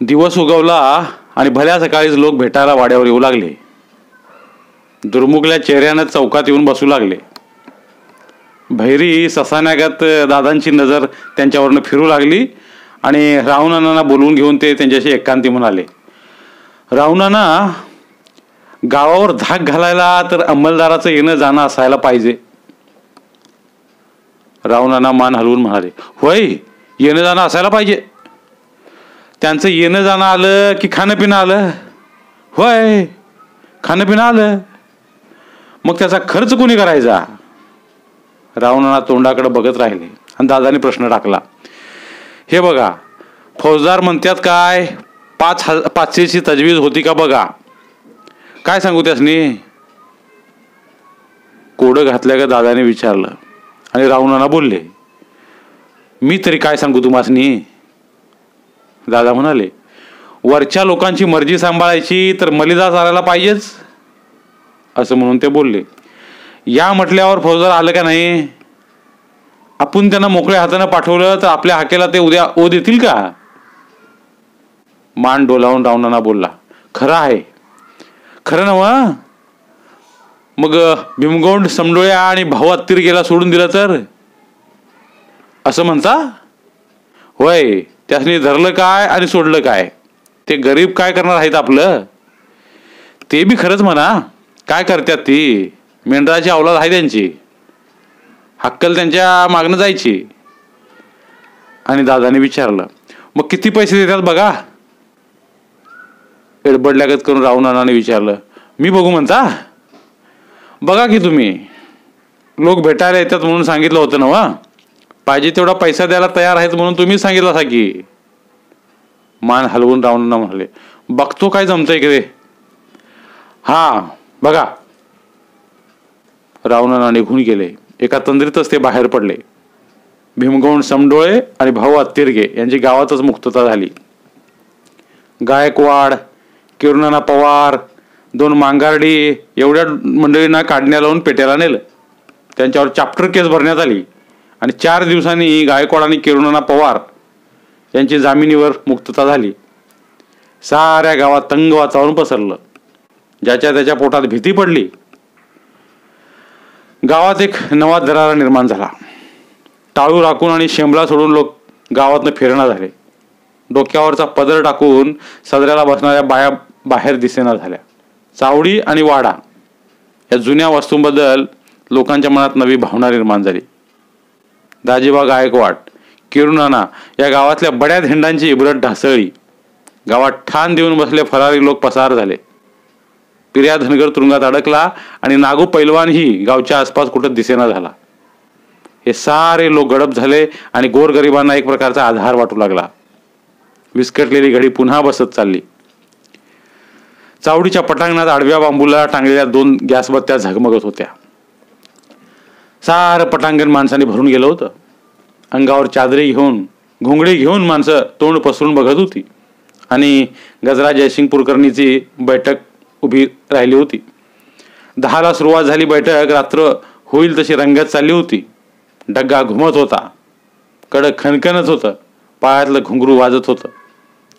दिवस उगवला आणि भल्या सकाळीच लोक भेटायला वाड्यावर येऊ लागले. दुर्मुखल्या चेहऱ्यानं चौकात येऊन बसू लागले. भैरी ससाण्यागत दादांची नजर त्यांच्यावरनं फिरू लागली आणि राहुनाना बोलवून घेऊन ते त्यांच्याशी एकांती म्हणाले. राहुनाना गावावर धाक घालायला तर अंमलदाराचं येणं जाणं असायला पाहिजे. राहुनाना मान हलवून म्हणाले होय येणं जाणं असायला पाहिजे. त्यांचं येणं जाणं आलं की खाणं पिणं आलं? होय खाणं पिणं आलं. मग त्याचा खर्च कोणी करायचा? रावणाला तोंडाकडे बघत राहिले आणि दादाने प्रश्न टाकला. हे बघा फौजदार म्हणतात काय? पाच हजार पाचशेची तजवीज होती का बघा? काय सांगू त्यासनी? कोडं घातल्या का दादाने विचारलं. आणि रावणाला बोलले मी तरी काय सांगू तुम्हासनी? दादा म्हणाले वरच्या लोकांची मर्जी सांभाळायची तर मलिदा चालायला पाहिजेच. असं म्हणून ते बोलले या म्हटल्यावर फौजदार आलं का नाही? आपण त्यांना मोकळ्या हातानं पाठवलं तर आपल्या हाकेला ते उद्या ओ देतील का? मान डोलावून रावणाना बोलला खरं आहे. खरं नव मग भीमगोंड समडोळ्या आणि भाऊ अत्तीर गेला सोडून दिलं तर? असं म्हणता? होय. त्यासनी धरलं काय आणि सोडलं काय? ते गरीब काय करणार आहेत आपलं? ते बी खरंच म्हणा. काय करतात ती? मेंढराची अवलाद आहे त्यांची. हक्कल त्यांच्या मागणं जायची. आणि दादाने विचारलं मग किती पैसे देतात बघा? एडबडल्यागत करून राहून अण्णाने विचारलं मी बघू म्हणता? बघा की तुम्ही. लोक भेटायला येतात म्हणून सांगितलं होतं ना वा पाहिजे तेवढा पैसा द्यायला तयार आहेत म्हणून तुम्ही सांगितलं असा की. मान हलवून रावणांना म्हणाले. बघतो काय जमतंय की रे. हा बघा. रावणांना निघून गेले. एका तंद्रीतच ते बाहेर पडले. भीमगौंड समडोळे आणि भाऊ अत्तिरगे यांची गावातच मुक्तता झाली. गायकवाड किरणाना पवार दोन मांगारडी एवढ्या मंडळींना काढण्या लावून पेट्याला नेलं. त्यांच्यावर चाप्टर केस भरण्यात आली. आणि चार दिवसांनी गायकवाड आणि किरुणा पवार यांची जामिनीवर मुक्तता झाली. साऱ्या गावात तंग वातावरण पसरलं. ज्याच्या त्याच्या पोटात भीती पडली. गावात एक नवा दरारा निर्माण झाला. टाळू राखून आणि शेंबला सोडून लोक गावातनं फिरणा झाले. डोक्यावरचा पदर टाकून सदऱ्याला बसणाऱ्या बाया बाहेर दिसेना झाल्या. चावडी आणि वाडा या जुन्या वस्तूंबद्दल लोकांच्या मनात नवी भावना निर्माण झाली. दाजीबा गायकवाड किरुनाना या गावातल्या बड्या धेंडांची इबरट ढासळली. गावात ठाण देऊन बसले फरारी लोक पसार झाले. पिर्या धनगर तुरुंगात अडकला आणि नागू पैलवानही गावच्या आसपास कुठं दिसेना झाला. हे सारे लोक गडप झाले आणि गोरगरिबांना एक प्रकारचा आधार वाटू लागला. विस्कटलेली घडी पुन्हा बसत चालली. चावडीच्या पटांगणात आडव्या बांबूला टांगलेल्या दोन गॅसबत्त्या झगमगत होत्या. सारं पटांगण माणसाने भरून गेलं होतं. अंगावर चादरी घेऊन घोंगडे घेऊन माणसं तोंड पसरून बघत होती. आणि गजरा जयसिंग कुलकर्णीची बैठक उभी राहिली होती. दहाला सुरुवात झाली बैठक रात्र होईल तशी रंगत चालली होती. डग्गा घुमत होता. कडक खणखणत होतं. पायातलं घुंगरू वाजत होतं.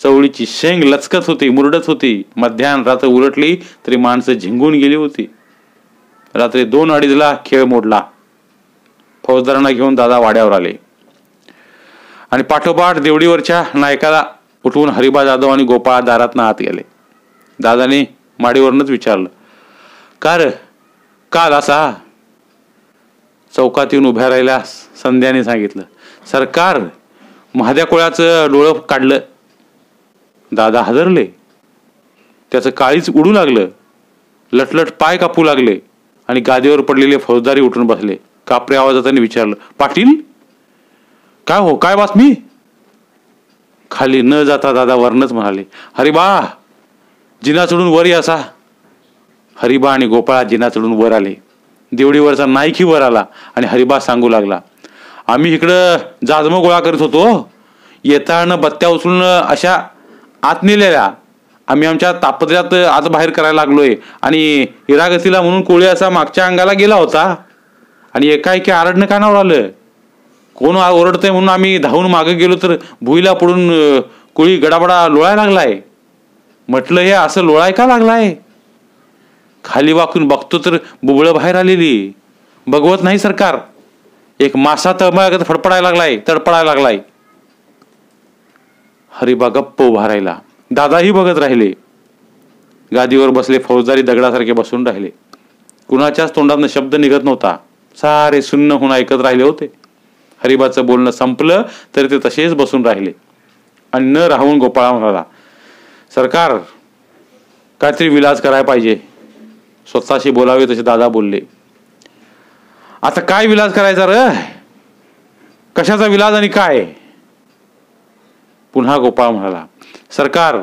चवळीची शेंग लचकत होती मुरडत होती. मध्यान रात्र उलटली तरी माणसं झिंगून गेली होती. रात्री दोन अडीचला खेळ मोडला. फौजदारांना घेऊन दादा वाड्यावर आले. आणि पाठोपाठ देवडीवरच्या नायकाला उठवून हरिबा जाधव आणि गोपाळ दारातनं आत गेले. दादाने माडीवरूनच विचारलं का र काल असा चौकात येऊन उभ्या राहिल्या संध्याने सांगितलं सरकार महाद्या कुळाचं डोळं काढलं. दादा हादरले. त्याचं काळीच उडू लागलं. लटलट पाय कापू लागले. आणि गादीवर पडलेले फौजदारी उठून बसले. कापरे आवाजात त्याने विचारलं पाटील काय हो काय बातमी? खाली न जाता दादा वरनच म्हणाले हरिबा जिना चढून वर असा हरिबा आणि गोपाळा जिना चढून वर आले. देवडीवरचा नाईकही वर आला आणि हरिबा सांगू लागला आम्ही इकडं जाजम गोळा करत होतो. येताना बत्त्या उचलून अशा आत नेलेल्या. आम्ही आमच्या तापत्र्यात आत बाहेर करायला लागलोय आणि इरागतीला म्हणून कोळी असा मागच्या अंगाला गेला होता. आणि एकाएकी आरडणं कानावर आलं. कोण ओरडतंय म्हणून आम्ही धावून मागे गेलो तर भुईला पडून कुळी गडाबडा लोळाय लागलाय. म्हटलं हे असं लोळाय का लागलाय? खाली वाकून बघतो तर बुबळं बाहेर आलेली. बघवत नाही सरकार. एक मासा तळमळगत फडफडायला लागलाय तडपडायला लागलाय. हरिबा गप्प उभा राहिला. दादाही बघत राहिले. गादीवर बसले फौजदारी दगडासारखे बसून राहिले. कुणाच्याच तोंडातनं शब्द निघत नव्हता. सारे सुन्न होऊन ऐकत राहिले होते. हरिबाचं बोलणं संपलं तरी ते तसेच बसून राहिले. आणि न राहून गोपाळा म्हणाला सरकार काहीतरी विलाज करायला पाहिजे. स्वतःशी बोलावे तसे दादा बोलले. आता काय विलाज करायचा र? कशाचा विलाज आणि काय? पुन्हा गोपाळ म्हणाला सरकार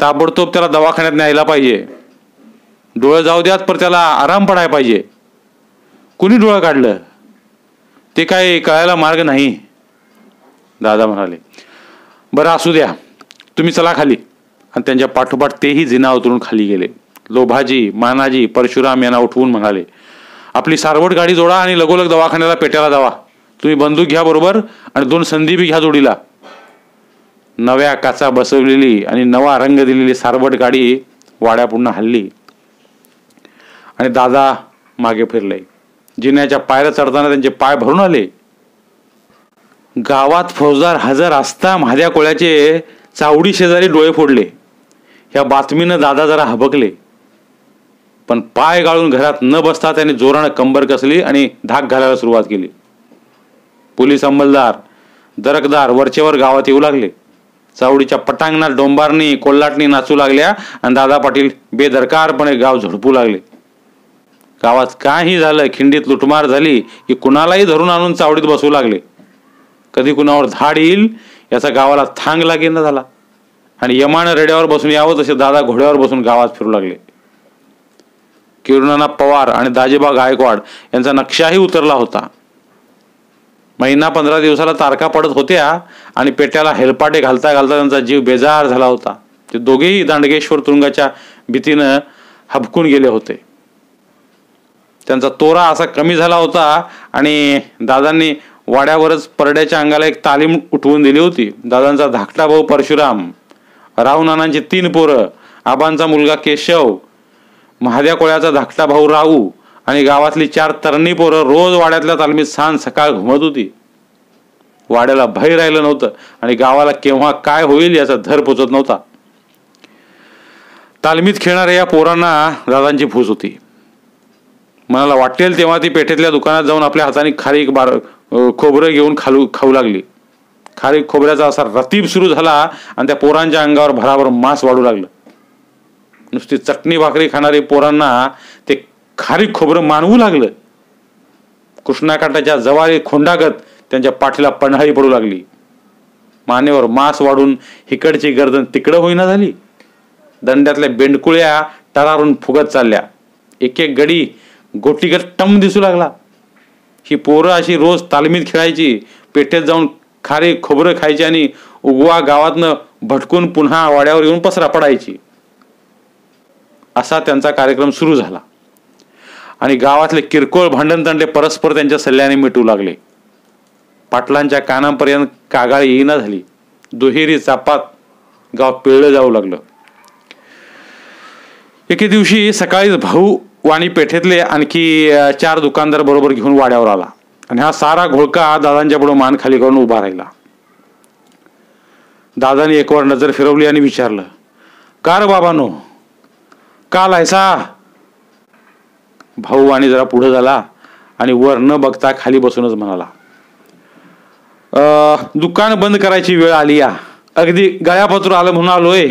ताबडतोब त्याला दवाखान्यात न्यायला पाहिजे. डोळे जाऊ द्यात पर त्याला आराम पडायला पाहिजे. कुणी डोळं काढलं? ते काय कळायला मार्ग नाही. दादा म्हणाले बरं असू द्या. तुम्ही चला खाली. आणि त्यांच्या पाठोपाठ तेही जिना उतरून खाली गेले. लोभाजी मानाजी परशुराम यांना उठवून म्हणाले आपली सारवट गाडी जोडा आणि लगोलग दवाखान्याला पेट्याला दावा तुम्ही बंदूक घ्या बरोबर आणि दोन संधी बी घ्या जोडीला. नव्या काचा बसवलेली आणि नवा रंग दिलेली सारवट गाडी वाड्या पुन्हा हल्ली. आणि दादा मागे फिरले. जिन्याच्या पायऱ्या चढताना त्यांचे पाय भरून आले. गावात फौजदार हजर असता महाद्या कोळ्याचे चावडी शेजारी डोळे फोडले. ह्या बातमीनं दादा जरा हबकले. पण पाय गाळून घरात न बसता त्याने जोरानं कंबर कसली आणि धाक घालायला सुरुवात केली. पोलीस अंमलदार दरकदार वरचेवर गावात येऊ लागले. चावडीच्या पटांगणात डोंबारणी कोल्हाटणी नाचू लागल्या आणि दादा पाटील बेदरकारपणे गाव झडपू लागले. गावात काही झालं खिंडीत लुटमार झाली की कुणालाही धरून आणून चावडीत बसू लागले. कधी कुणावर धाड येईल याचा गावाला थांग लागेना झाला. आणि यमानं रेड्यावर बसून यावं तसे दादा घोड्यावर बसून गावात फिरू लागले. किरणाना पवार आणि दाजेबा गायकवाड यांचा नक्षाही उतरला होता. महिना पंधरा दिवसाला तारखा पडत होत्या आणि पेट्याला हेलपाटे घालता घालता त्यांचा जीव बेजार झाला होता. ते दोघेही दांडगेश्वर तुरुंगाच्या भीतीनं हबकून गेले होते. त्यांचा तोरा असा कमी झाला होता आणि दादांनी वाड्यावरच परड्याच्या अंगाला एक तालीम उठवून दिली होती. दादांचा धाकटा भाऊ परशुराम राव नानांची तीन पोरं आबांचा मुलगा केशव महाद्या कोळ्याचा धाकटा भाऊ राहू आणि गावातली चार तरणी पोरं रोज वाड्यातल्या तालमीत सांज सकाळ घुमत होती. वाड्याला भय राहिलं नव्हतं आणि गावाला केव्हा काय होईल याचा धर पोचत नव्हता. तालमीत खेळणाऱ्या या पोरांना दादांची फूस होती. मनाला वाटेल तेव्हा ती पेठेतल्या दुकानात जाऊन आपल्या हाताने खारीक बार खोबरं घेऊन खालू खाऊ लागली. खारीक खोबऱ्याचा असा रतीब सुरू झाला आणि त्या पोरांच्या अंगावर भराभर मांस वाढू लागलं. नुसती चटणी भाकरी खाणारी पोरांना ते खारीक खोबरं मानवू लागलं. कृष्णाकाठाच्या जवारी खोंडागत त्यांच्या पाठीला पन्हाळी पडू लागली. मानेवर मांस वाढून हिकडची गर्दन तिकडं होईना झाली. दंड्यातल्या बेंडकुळ्या टरारून फुगत चालल्या. एक एक गडी गोटीगत टम दिसू लागला. ही पोरं अशी रोज तालमीत खेळायची पेठेत जाऊन खारे खोबरं खायची आणि उगवा गावातनं भटकून पुन्हा वाड्यावर येऊन पसरा पडायची. असा त्यांचा कार्यक्रम सुरू झाला. आणि गावातले किरकोळ भांडणतंडे परस्पर त्यांच्या सल्ल्याने मिटू लागले. पाटलांच्या कानापर्यंत कागाळ येईना झाली. दुहेरी चापात गाव पिळलं जाऊ लागलं. एके दिवशी सकाळीच भाऊ वाणी पेठेतले आणखी चार दुकानदार बरोबर घेऊन वाड्यावर आला. आणि हा सारा घोळका दादांच्या पुढे मान खाली करून उभा राहिला. दादाने एकवार नजर फिरवली आणि विचारलं का रे बाबानो काल लायसा? भाऊ आणि जरा पुढे झाला आणि वर न बघता खाली बसूनच म्हणाला दुकान बंद करायची वेळ आली या. अगदी गळ्यापत्र आलं म्हणून आलोय.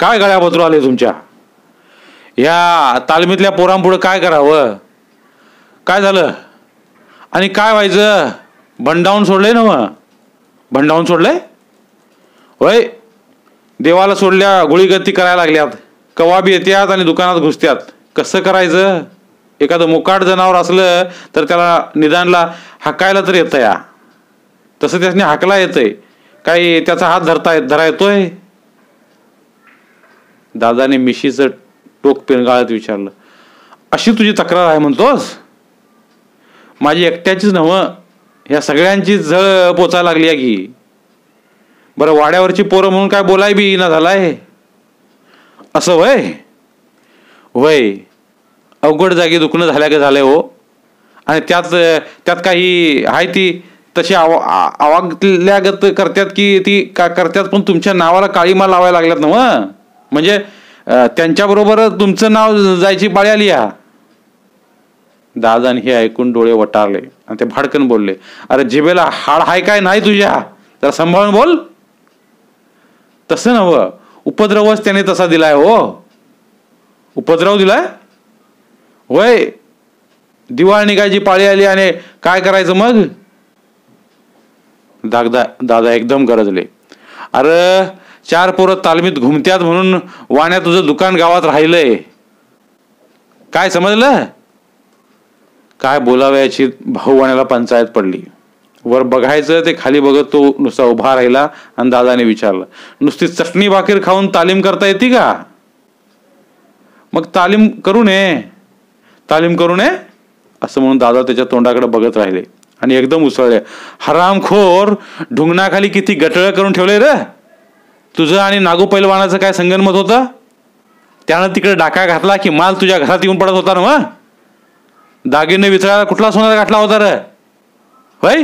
काय गळ्यापत्र आले तुमच्या? या तालमीतल्या पोरांपुढं काय करावं? काय झालं? आणि काय व्हायचं? भंडावून सोडलंय ना मग. भंडावून सोडलंय? होय. देवाला सोडल्या गोळीगत्ती करायला लागल्यात. कवाबी येत्यात आणि दुकानात घुसत्यात. कसं करायचं? एखादं मुकाट जनावर असलं तर त्याला निदानला हाकायला तर येतं या तसं त्याने हाकला येतंय. काही त्याचा हात धरता येत धरा येतोय? दादाने मिशीचं टोक पेनगाळत विचारलं अशी तुझी तक्रार आहे म्हणतोस? माझी एकट्याचीच नव्हं ह्या सगळ्यांची झळ पोचायला लागली आहे की. बरं वाड्यावरची पोरं म्हणून काय बोलाय बी ना झालाय? असं वय वय अवघड जागी दुखणं झाल्या का झालंय हो. आणि त्यात त्यात काही आहे ती तशी आवा आ- आवागल्यागत करतात की ती का करतात पण तुमच्या नावाला काळीमा लावायला लागल्यात ना म्हणजे त्यांच्याबरोबर तुमचं नाव जायची पाळी आली हा दादाने हे ऐकून डोळे वटारले आणि ते भाडकन बोलले अरे जिबेला हाड हाय काय नाही तुझ्या? तर सांभाळून बोल. तसं नव उपद्रवच त्याने तसा दिलाय हो. उपद्रव दिलाय? होय. दिवाळ निघायची पाळी आली आणि काय करायचं मग? दागदा दादा एकदम गरजले. अरे चार पोरं तालमीत घुमत्यात म्हणून वाण्यात तुझं दुकान गावात राहिलंय. काय समजलं? काय बोलावयाची भाऊवाण्याला पंचायत पडली. वर बघायचं ते खाली बघत तो नुसता उभा राहिला आणि दादाने विचारलं नुसती चटणी भाकीर खाऊन तालीम करता येते का? मग तालीम करू नये. तालीम करू नये? असं म्हणून दादा त्याच्या तोंडाकडे बघत राहिले. आणि एकदम उसळले हरामखोर ढुंगणाखाली किती गटळ करून ठेवले रे. तुझं आणि नागू पैलवानाचं काय संगनमत होतं? त्यानं तिकडे डाका घातला की माल तुझ्या घरात येऊन पडत होता ना मग? दागिने विचारायला कुठला सोनार घातला होता रे? वय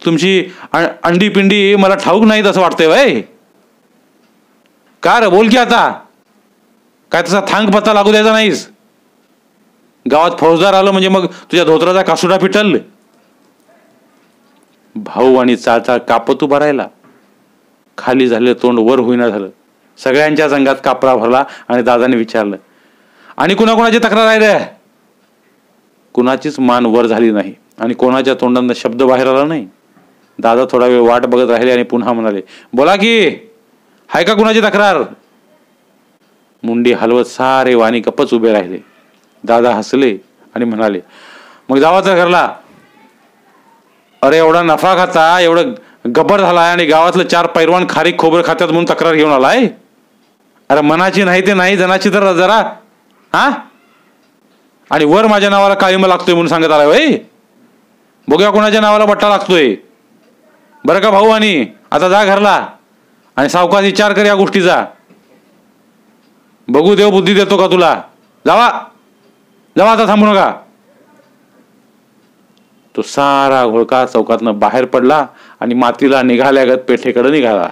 तुमची अंडी पिंडी मला ठाऊक नाहीत असं वाटतंय वय का रे? बोल की आता. काय तसा थांग पत्ता लागू द्यायचा नाहीस? गावात फौजदार आलं म्हणजे मग तुझ्या धोत्राचा कासुडा पिटल. भाऊ आणि चाचा कापत उभा राहिला. खाली झालं तोंड वर होईना झालं. सगळ्यांच्या अंगात कापरा भरला आणि दादाने विचारलं आणि कुणाकुणाची तक्रार आहे रे? कुणाचीच मान वर झाली नाही आणि कोणाच्या तोंडांना शब्द बाहेर आला नाही. दादा थोडा वेळ वाट बघत राहिले आणि पुन्हा म्हणाले बोला की हाय का कुणाची तक्रार? मुंडी हलवत सारे वाणी गप्पच उभे राहिले. दादा हसले आणि म्हणाले मग जावाचा घरला. अरे एवढा नफा खाता एवढं गब्बर आहे आणि गावातलं चार पैरवान खारीक खोबरं खात्यात म्हणून तक्रार घेऊन आला आहे अरे मनाची नाही ते नाही जनाची तर जरा हा? आणि वर माझ्या नावाला काळीमा लागतोय म्हणून सांगत आलाय वय बघूया कोणाच्या नावाला बट्टा लागतोय. बरं का भाऊ आणि आता जा घरला आणि सावकाश विचार कर या गोष्टीचा. बघू देव बुद्धी देतो का तुला? जावा. जावा आता थांबू नका. तो सारा घोळका चौकातनं बाहेर पडला. आणि मातीला निघाल्यागत पेठेकडे निघाला.